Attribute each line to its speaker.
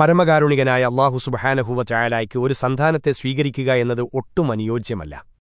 Speaker 1: പരമകാരുണികനായ അള്ളാഹു സുബഹാനഹുവ ചായാലായ്ക്ക് ഒരു സന്താനത്തെ സ്വീകരിക്കുക എന്നത് ഒട്ടും അനുയോജ്യമല്ല.